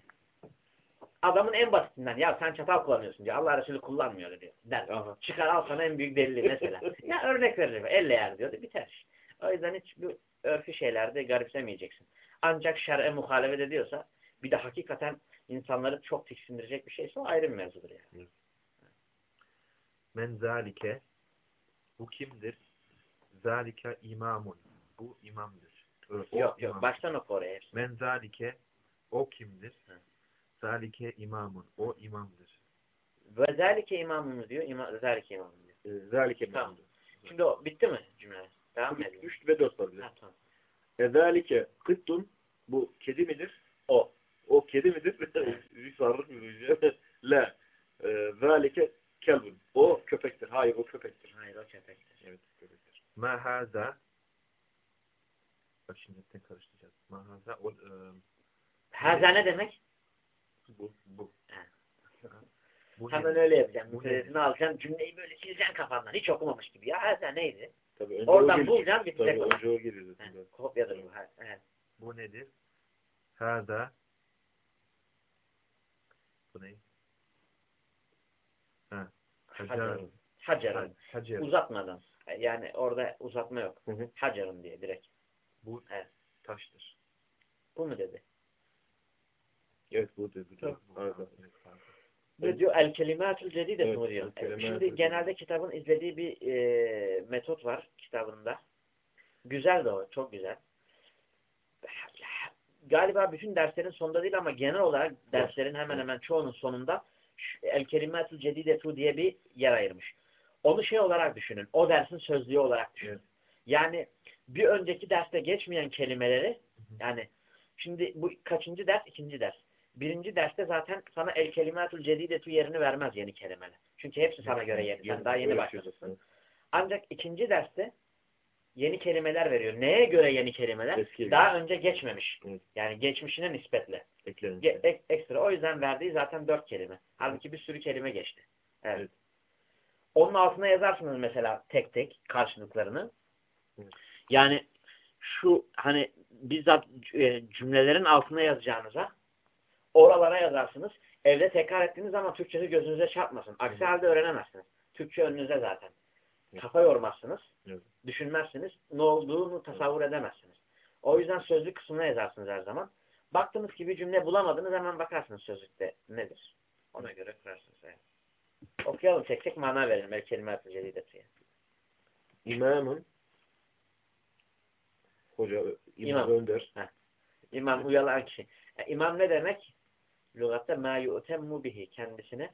Adamın en basitinden ya sen çatal kullanıyorsun diyor. Allah Resulü kullanmıyor diyor. Der. Aha. Çıkar al sana en büyük delili mesela. *laughs* ya örnek veririm. Elle yer diyor. Biter. O yüzden hiç bu örfü şeylerde garipsemeyeceksin. Ancak şer'e muhalefet ediyorsa bir de hakikaten insanları çok tiksindirecek bir şeyse ayrı bir mevzudur yani. Men zalike bu kimdir? Zalike imamun. Bu imamdır. O Yok yok imam. baştan oku oraya hepsini. Men zalike o kimdir? Zalike imamun. O imamdır. Ve zalike imamımız diyor. İma, zalike imamımız diyor. Ee, Zalike Tamam. memnun. Şimdi o bitti mi cümle? Devam mı edelim? 3 ve 4 var tamam. Ezalike kıttun bu kedi midir? O. O kedi midir? *laughs* Bir sarılık mı duyacağım? *laughs* La. Ee, Zalike kelbun. O köpektir. Hayır o köpektir. Hayır o köpektir. Evet köpektir. Ma haza Bak şimdi hepten karıştıracağız. Ma haza o e, Haza ne demek? Bu. Bu. *laughs* bu Hemen öyle yapacaksın. Bu Müfredini alacaksın. Cümleyi böyle sileceksin kafandan. Hiç okumamış gibi. Ya haza neydi? Tabii önce Oradan bulacaksın Tabii önce o zaten. Kopyadır bu. Ha, evet. Bu nedir? Haza Bu ne? Ha. Hacerun. Hacerun. Hacerun. Uzatmadan. Yani orada uzatma yok. Hı hı. Hacerun diye direkt. Bu Evet. taştır. Bu mu dedi? Evet bu dedi. Tabii. Evet. Ne diyor? El kelimatül cedide Evet, diyor? Şimdi genelde kitabın izlediği bir e, metot var kitabında. Güzel de o. Çok güzel. Galiba bütün derslerin sonunda değil ama genel olarak derslerin hemen hemen çoğunun sonunda El kelimatül cedidetu diye bir yer ayırmış. Onu şey olarak düşünün. O dersin sözlüğü olarak düşünün. Yani bir önceki derste geçmeyen kelimeleri yani şimdi bu kaçıncı ders? ikinci ders. Birinci derste zaten sana el kelimatül cedidetu yerini vermez yeni kelimeler. Çünkü hepsi sana göre yeni. Sen daha yeni başladın. Ancak ikinci derste yeni kelimeler veriyor. Neye göre yeni kelimeler? Eski Daha önce geçmemiş. Evet. Yani geçmişine nispetle. eklenin. Ge- ek- ekstra. O yüzden verdiği zaten dört kelime. Halbuki bir sürü kelime geçti. Evet. Evet. Onun altına yazarsınız mesela tek tek karşılıklarını. Evet. Yani şu hani bizzat e, cümlelerin altına yazacağınıza oralara yazarsınız. Evde tekrar ettiğiniz zaman Türkçesi gözünüze çarpmasın. Aksi halde öğrenemezsiniz. Türkçe önünüze zaten. Kafa yormazsınız. Evet. Düşünmezsiniz. Ne olduğunu tasavvur edemezsiniz. O yüzden sözlük kısmına yazarsınız her zaman. Baktınız ki bir cümle bulamadınız hemen bakarsınız sözlükte nedir. Ona göre kurarsınız. Evet. Okuyalım tek tek mana verelim. El cedidetiye. İmamın hoca, imam, İmam. önder. İmam uyalan kişi. E, imam ne demek? Lügatta ma yu'temmu bihi. Kendisine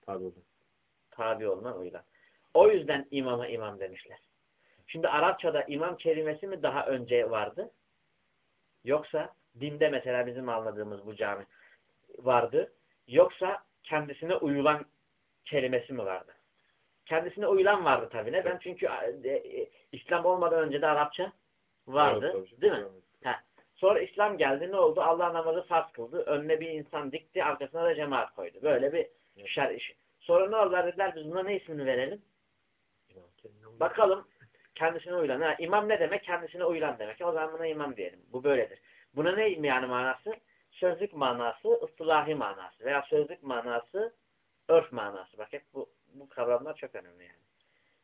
Tabi tabi olunan uyulan. O yüzden imama imam demişler. Şimdi Arapçada imam kelimesi mi daha önce vardı? Yoksa dinde mesela bizim anladığımız bu cami vardı. Yoksa kendisine uyulan kelimesi mi vardı? Kendisine uyulan vardı tabii. Neden? Evet. Çünkü e, e, İslam olmadan önce de Arapça vardı. Evet, değil mi? Sonra İslam geldi. Ne oldu? Allah namazı farz kıldı. Önüne bir insan dikti. Arkasına da cemaat koydu. Böyle bir Evet. şer iş. Sonra ne oldular? Dediler biz buna ne ismini verelim? Bakalım kendisine uyulan. Ha, imam ne demek? Kendisine uyulan demek. O zaman buna imam diyelim. Bu böyledir. Buna ne yani manası? Sözlük manası, ıstılahi manası veya sözlük manası, örf manası. Bak hep bu, bu kavramlar çok önemli yani.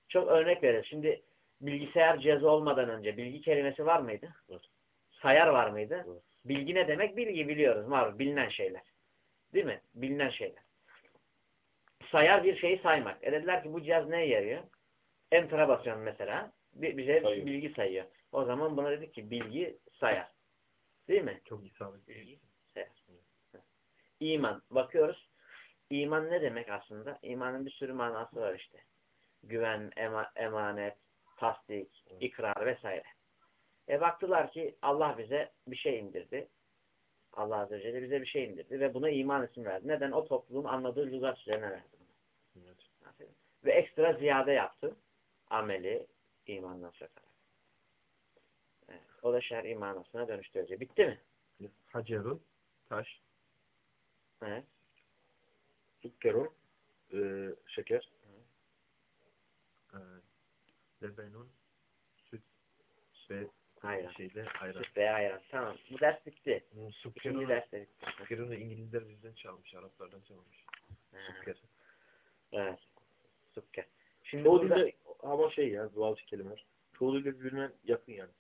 Çok örnek verir. Şimdi bilgisayar cihazı olmadan önce bilgi kelimesi var mıydı? Var. Sayar var mıydı? Var. Bilgi ne demek? Bilgi biliyoruz. Var. Bilinen şeyler. Değil mi? Bilinen şeyler. Sayar bir şeyi saymak. E dediler ki bu cihaz neye yarıyor? Enter'a basıyorsun mesela. bi- Bize Sayıyor. bilgi sayıyor. O zaman buna dedik ki bilgi sayar. Değil mi? Çok isabetli. Bilgi sayar. İman. Bakıyoruz. İman ne demek aslında? İmanın bir sürü manası var işte. Güven, ema- emanet, tasdik, ikrar vesaire. E baktılar ki Allah bize bir şey indirdi. Allah Azze ve Celle bize bir şey indirdi ve buna iman isim verdi. Neden? O topluluğun anladığı lügat üzerine verdi. Evet. Ve ekstra ziyade yaptı. Ameli imandan sokarak. Evet. O da şer'i manasına dönüştürücü. Bitti mi? Hacerun, taş, Evet. Sükkerun, e, şeker. e, lebenun, süt ve Ayran. şeyle ayran. Süt veya ayran. Tamam. Bu ders bitti. Hmm, Sükkerun, ders de bitti. sükkerun da İngilizler bizden çalmış, Araplardan çalmış. Ha, Sükker. Evet. Sükker. Şimdi burada dilde şey ya bazı kelimeler. Çoğu dilde birbirine yakın yani.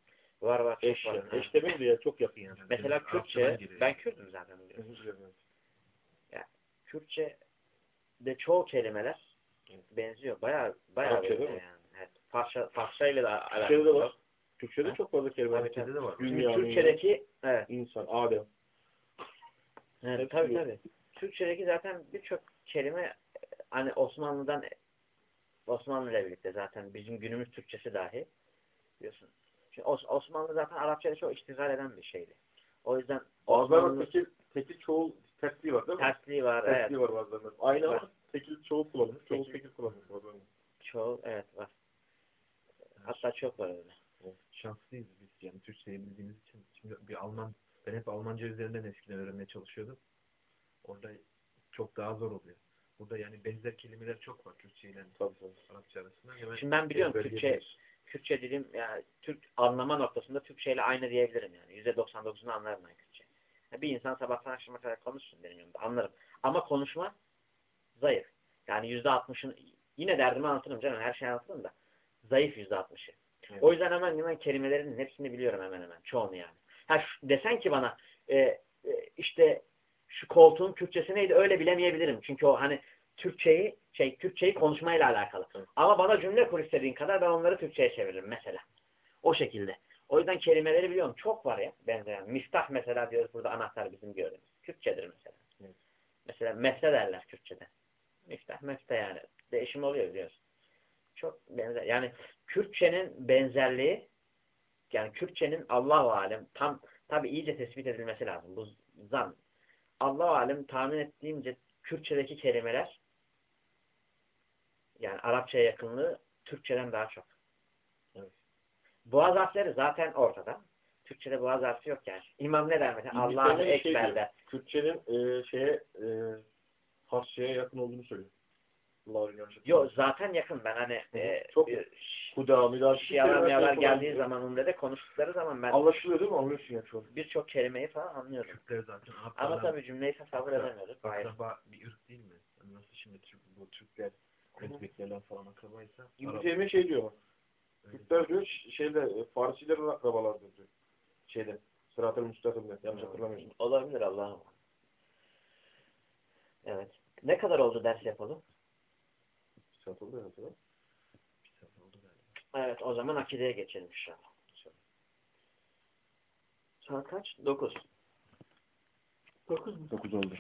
var var. Eş var. yani. Eş demeyin de ya çok yakın yani. Mesela Arapçadan Kürtçe, ben Kürt'üm zaten biliyorsun. Dilerim. Kürtçe de çoğu kelimeler benziyor. Bayağı bayağı Arapça benziyor yani. Evet. Farsça, Farsça ile de alakalı. Var. Türkçe'de Ha? çok fazla kelime var. Türkçe'de de var. Dünya, Türkçedeki evet, İnsan, Adem. evet tabii tabii. Türkçedeki zaten birçok kelime hani Osmanlı'dan Osmanlı ile birlikte zaten bizim günümüz Türkçesi dahi biliyorsun. Şimdi Os- Osmanlı zaten Arapçayı çok iştigal eden bir şeydi. O yüzden Osmanlı tekil, tekil çoğul tersliği var değil mi? tersliği var. Evet. Tersliği var bazılarında. Aynı ama tekil çoğul kullanılmış. Çoğul Tekil. kullanılmış bazılarında. Çoğu evet var. Hatta çok var öyle. Şanslıyız biz yani Türkçeyi bildiğimiz için. Şimdi bir Alman, ben hep Almanca üzerinden eskiden öğrenmeye çalışıyordum. Orada çok daha zor oluyor. Burada yani benzer kelimeler çok var Türkçe ile Tabii tabii. Arapça arasında. Hemen Şimdi ben biliyorum. Türkçe Kürtçe dilim yani Türk anlama noktasında Türkçe ile aynı diyebilirim yani. Yüzde 99'unu anlarım ben Kürtçe. Ya bir insan sabahtan akşama kadar konuşsun benim yanımda anlarım. Ama konuşma zayıf. Yani yüzde 60'ın yine derdimi anlatırım canım her şeyi anlatırım da zayıf yüzde 60'ı. Evet. O yüzden hemen hemen kelimelerin hepsini biliyorum hemen hemen. Çoğunu yani. Ha şu- desen ki bana e, e, işte koltuğun Kürtçesi neydi öyle bilemeyebilirim. Çünkü o hani Türkçeyi şey Türkçeyi konuşmayla alakalı. Ama bana cümle kur istediğin kadar ben onları Türkçe'ye çeviririm mesela. O şekilde. O yüzden kelimeleri biliyorum. Çok var ya benzeyen. Miftah mesela diyoruz burada anahtar bizim gördüğümüz. Kürtçedir mesela. Evet. Mesela mefte derler Kürtçe'de. Miftah mefte yani. Değişim oluyor biliyorsun. Çok benzer. Yani Kürtçenin benzerliği yani Kürtçenin Allah-u Alem tam tabi iyice tespit edilmesi lazım. Bu zan. Allah-u Alem tahmin ettiğimce Kürtçedeki kelimeler yani Arapçaya yakınlığı Türkçeden daha çok. Evet. Boğaz harfleri zaten ortada. Türkçede boğaz harfi yok yani. İmam ne der mesela? İngilizce'de Allah'ı şey ekber diyor. der. Kürtçenin e, şeye e, Farsçaya yakın olduğunu söylüyor. Yok zaten yakın ben hani e, Çok bir Kuda, midar. şiyalar miyalar geldiği zaman Umre'de konuştukları zaman ben Anlaşılıyor değil mi? Anlıyorsun ya çoğu. birçok kelimeyi falan anlıyorum. Kürtler zaten Ama Araplardan tabii cümleyi tasavvur edemiyorduk. Hayır. akraba bir ırk değil mi? Yani nasıl şimdi Türk, bu Türkler Özbeklerle falan akrabaysa İbn Teymiye şey diyor Kürtler diyor şeyde e, Farsilerin akrabalardır diyor. Şeyde. Sırat-ı Müstakim'de. Yanlış hatırlamıyorsun. Olabilir Allah'ım. Evet. Ne kadar oldu ders yapalım? Sırat oldu değil mi? bir sefer oldu galiba. Evet o zaman akideye geçelim inşallah. Saat kaç? 9. 9 mu? Dokuz oldu.